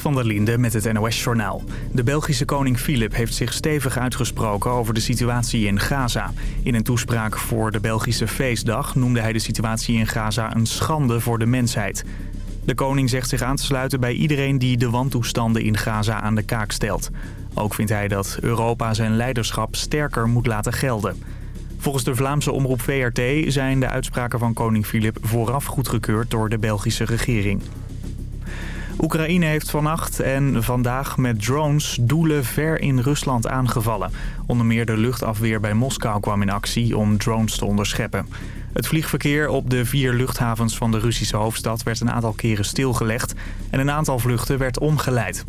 Van der Linde met het NOS-journaal. De Belgische koning Filip heeft zich stevig uitgesproken over de situatie in Gaza. In een toespraak voor de Belgische feestdag noemde hij de situatie in Gaza een schande voor de mensheid. De koning zegt zich aan te sluiten bij iedereen die de wantoestanden in Gaza aan de kaak stelt. Ook vindt hij dat Europa zijn leiderschap sterker moet laten gelden. Volgens de Vlaamse omroep VRT zijn de uitspraken van koning Filip vooraf goedgekeurd door de Belgische regering. Oekraïne heeft vannacht en vandaag met drones doelen ver in Rusland aangevallen. Onder meer de luchtafweer bij Moskou kwam in actie om drones te onderscheppen. Het vliegverkeer op de vier luchthavens van de Russische hoofdstad werd een aantal keren stilgelegd en een aantal vluchten werd omgeleid.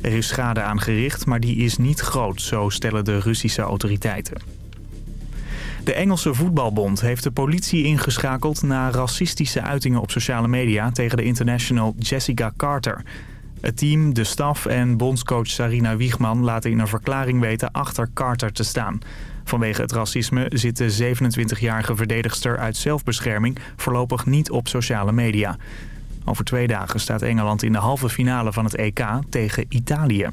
Er is schade aangericht, maar die is niet groot, zo stellen de Russische autoriteiten. De Engelse Voetbalbond heeft de politie ingeschakeld na racistische uitingen op sociale media tegen de international Jessica Carter. Het team, de staf en bondscoach Sarina Wiegman laten in een verklaring weten achter Carter te staan. Vanwege het racisme zit de 27-jarige verdedigster uit zelfbescherming voorlopig niet op sociale media. Over twee dagen staat Engeland in de halve finale van het EK tegen Italië.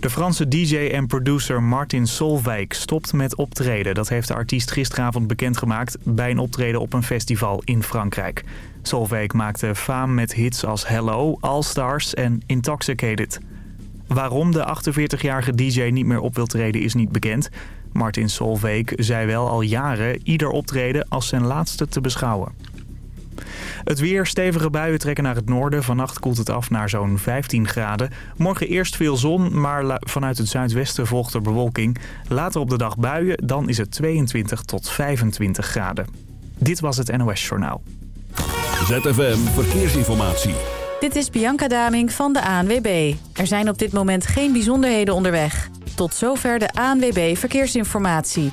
De Franse DJ en producer Martin Solveig stopt met optreden. Dat heeft de artiest gisteravond bekendgemaakt bij een optreden op een festival in Frankrijk. Solveig maakte faam met hits als Hello, All Stars en Intoxicated. Waarom de 48-jarige DJ niet meer op wil treden is niet bekend. Martin Solveig zei wel al jaren ieder optreden als zijn laatste te beschouwen. Het weer, stevige buien trekken naar het noorden. Vannacht koelt het af naar zo'n 15 graden. Morgen eerst veel zon, maar vanuit het zuidwesten volgt er bewolking. Later op de dag buien, dan is het 22 tot 25 graden. Dit was het NOS Journaal. ZFM Verkeersinformatie. Dit is Bianca Daming van de ANWB. Er zijn op dit moment geen bijzonderheden onderweg. Tot zover de ANWB Verkeersinformatie.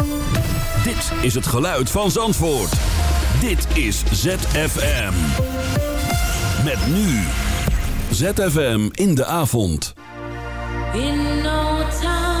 Dit is het geluid van Zandvoort. Dit is ZFM. Met nu. ZFM in de avond. In no time,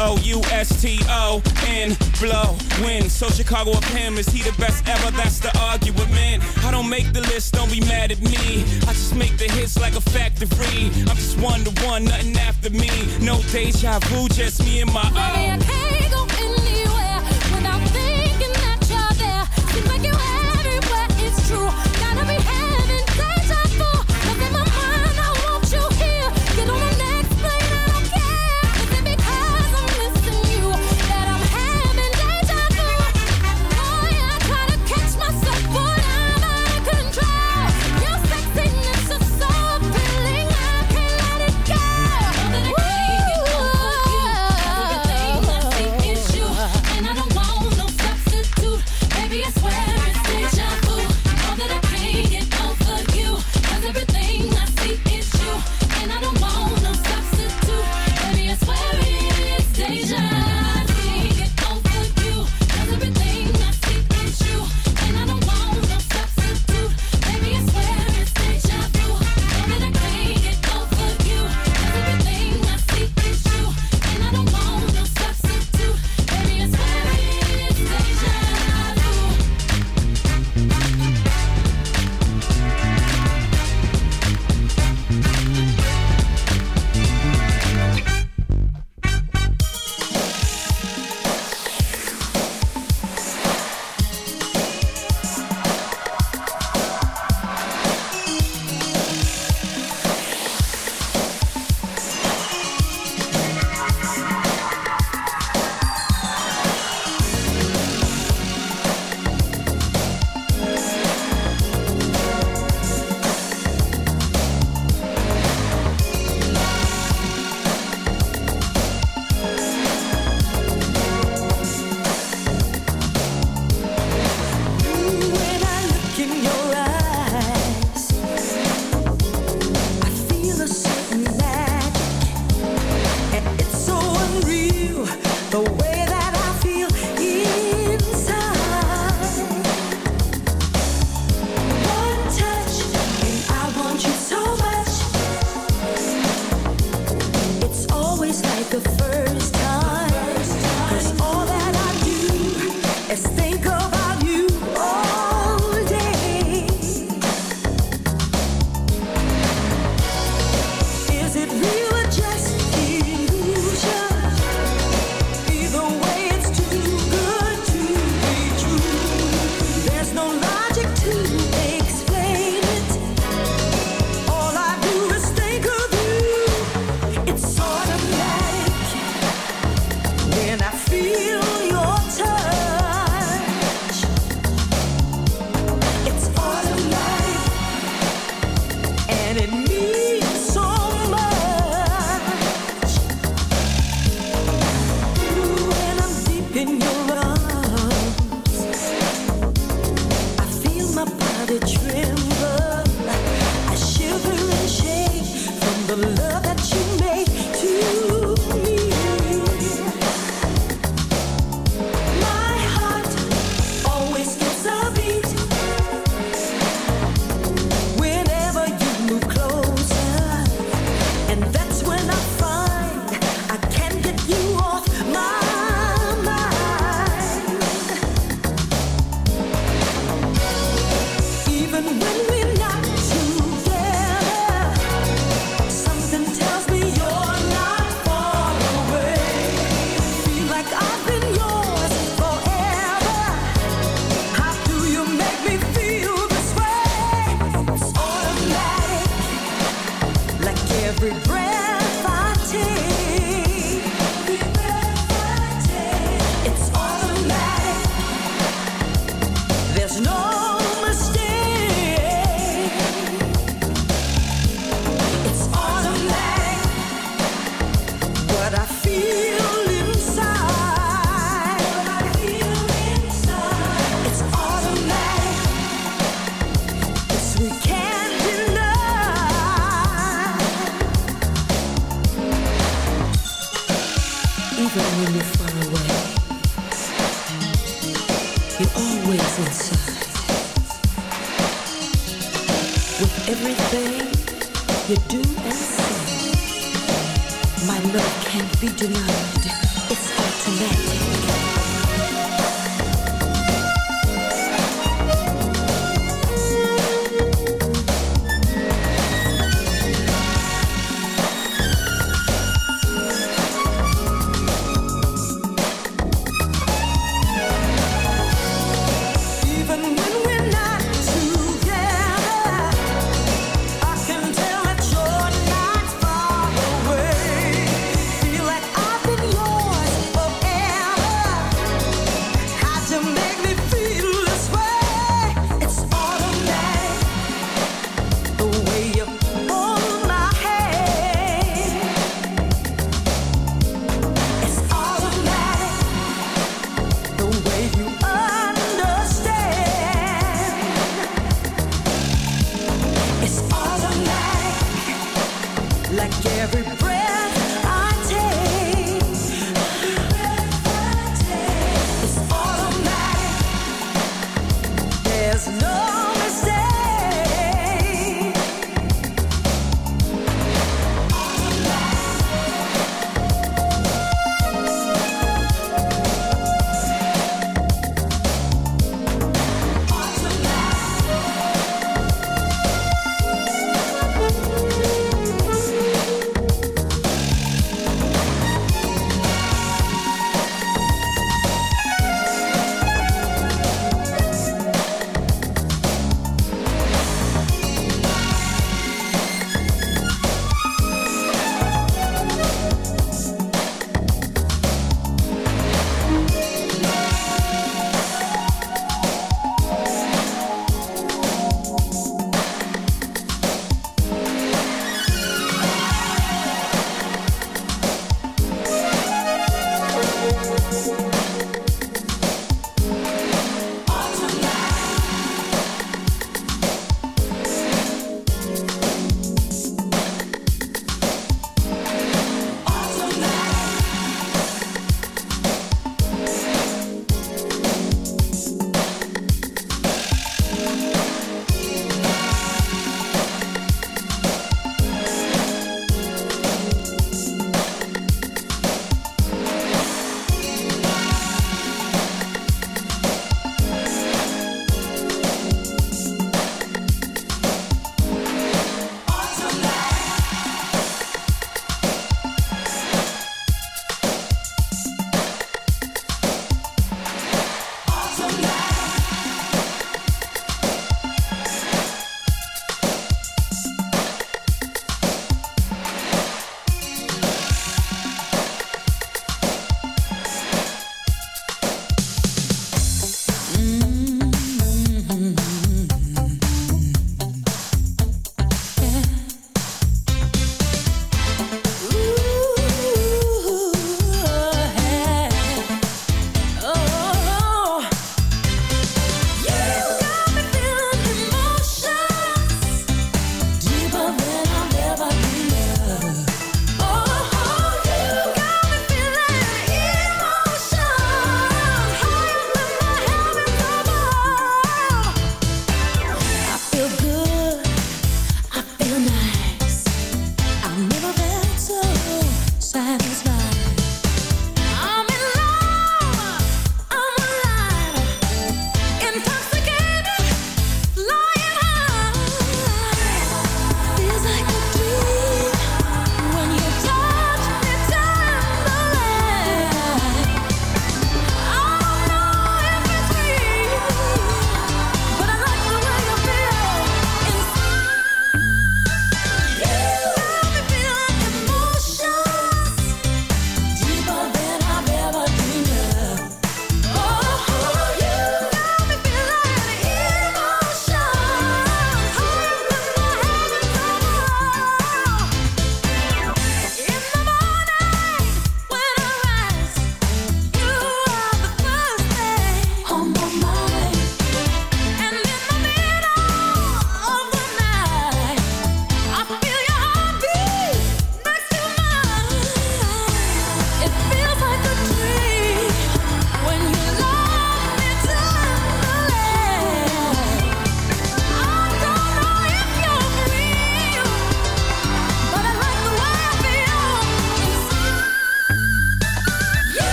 O U S T O N blow win. So Chicago of him is he the best ever? That's the argument. I don't make the list, don't be mad at me. I just make the hits like a factory. I'm just one to one, nothing after me. No deja vu, just me and my own.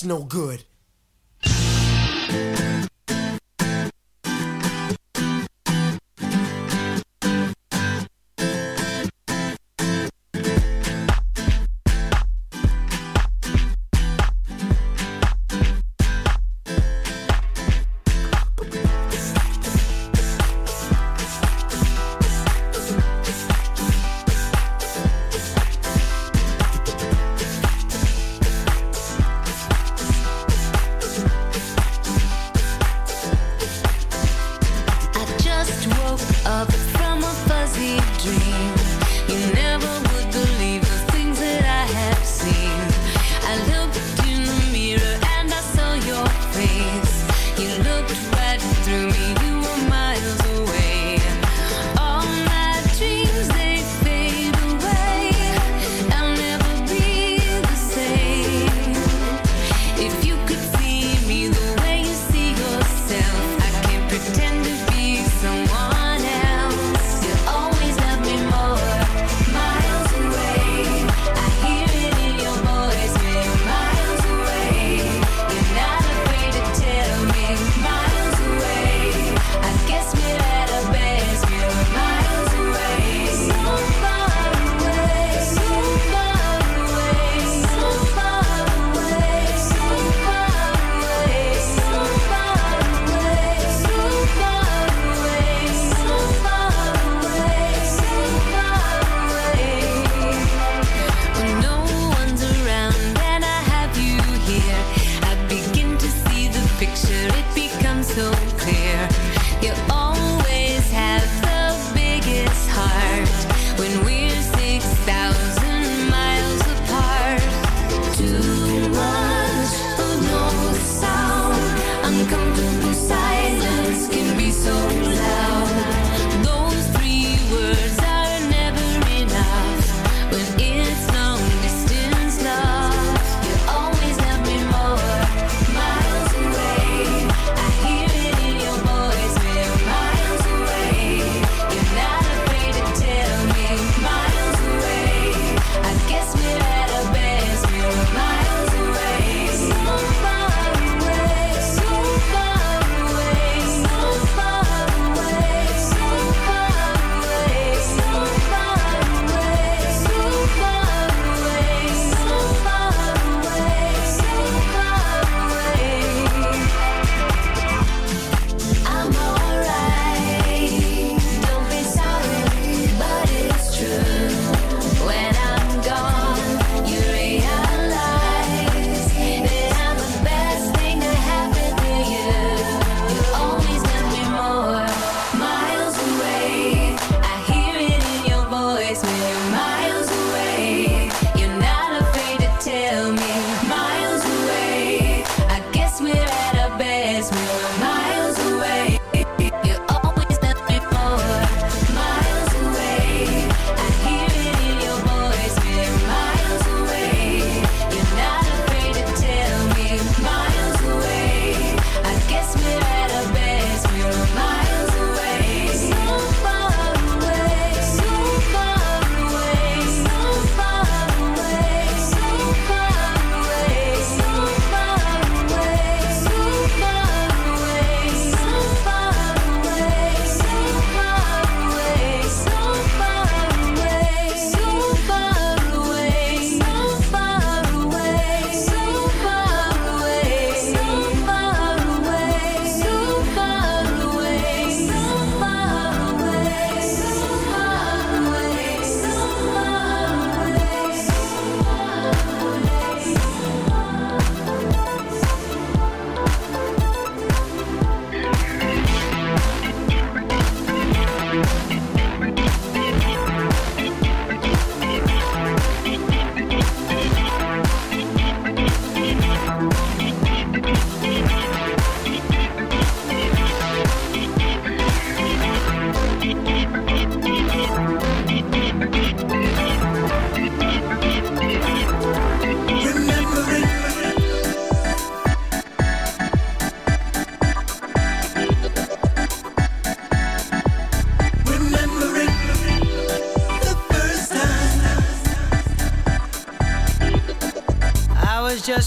It's no good.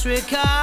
disregard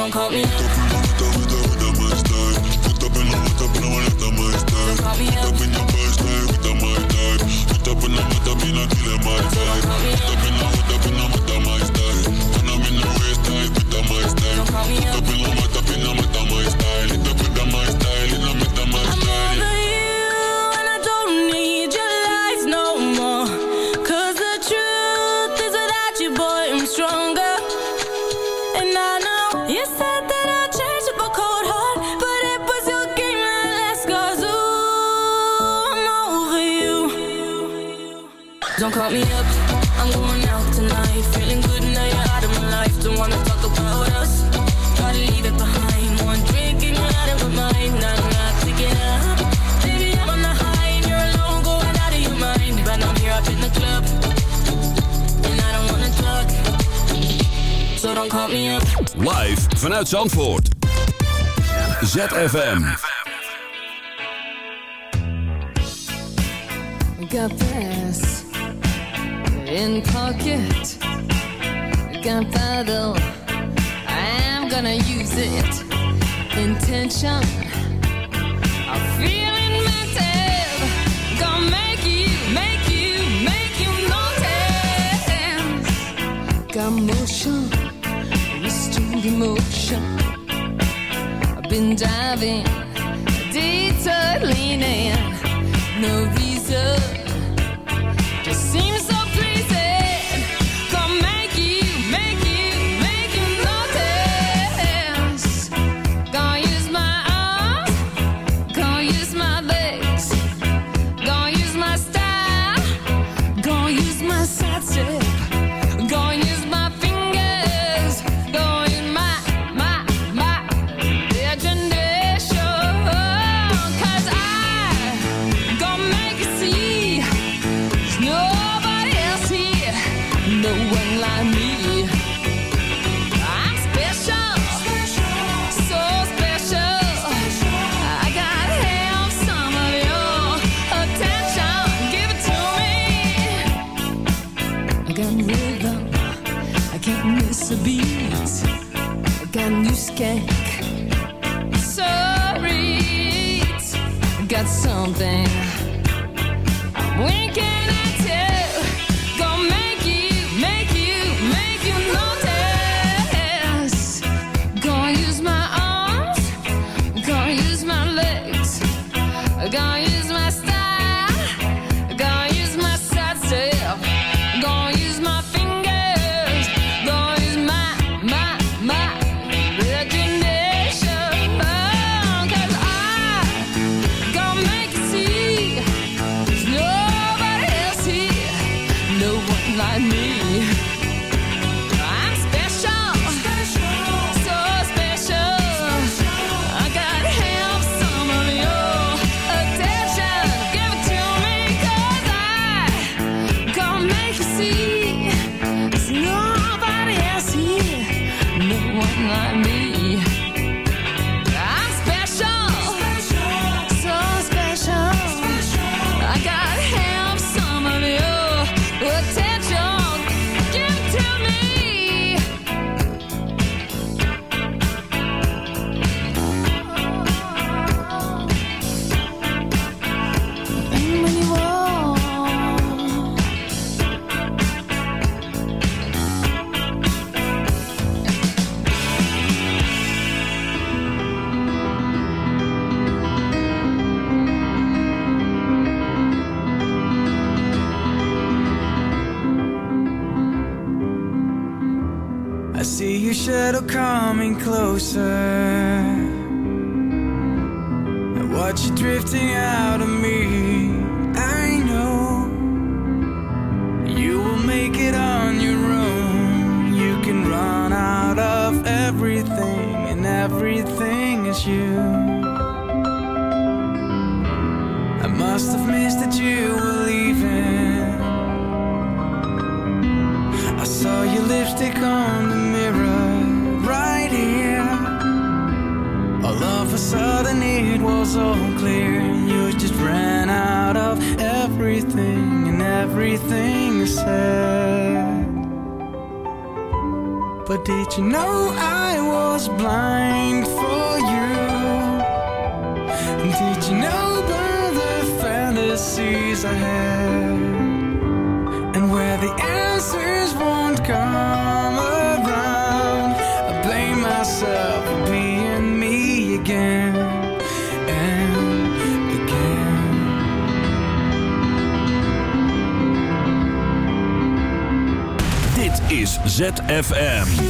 don't call me. Zandvoort. ZFM. closer. I watch you drifting out. did you know I was blind for you? Did you know about the fantasies I had? And where the answers won't come around, I blame myself for being me again. is ZFM.